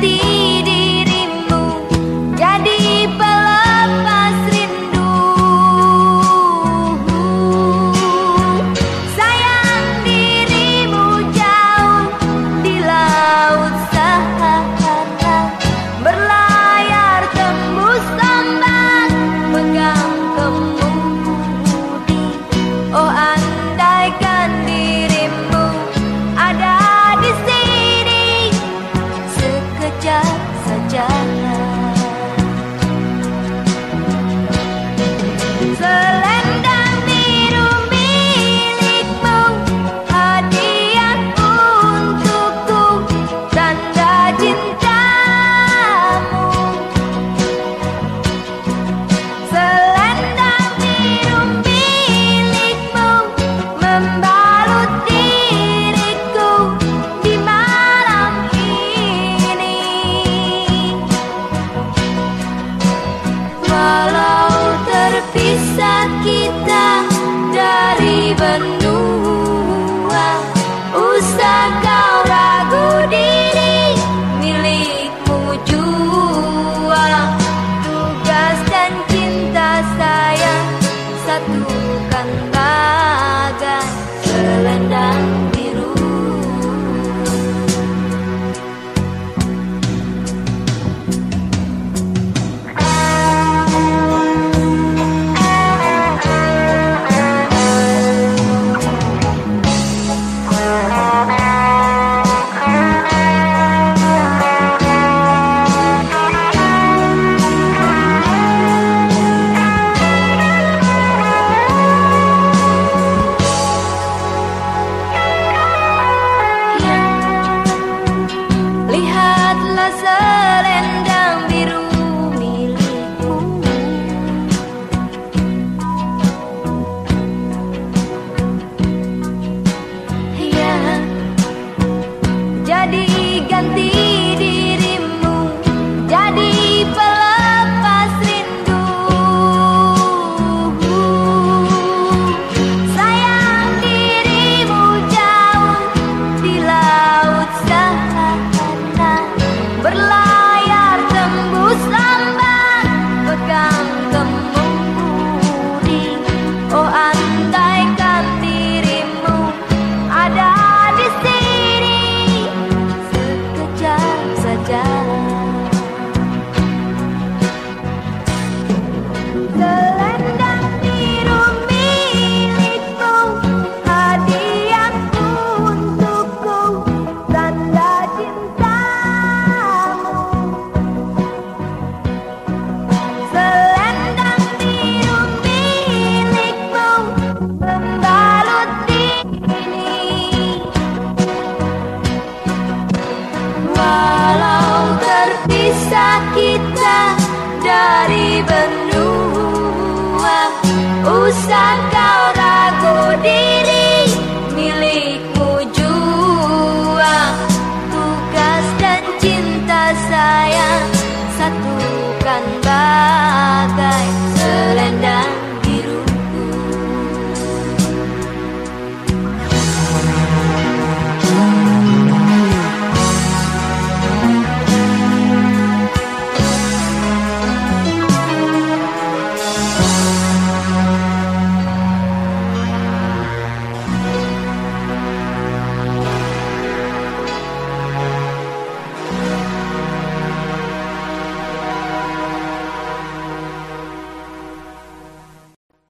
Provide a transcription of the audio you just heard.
ti.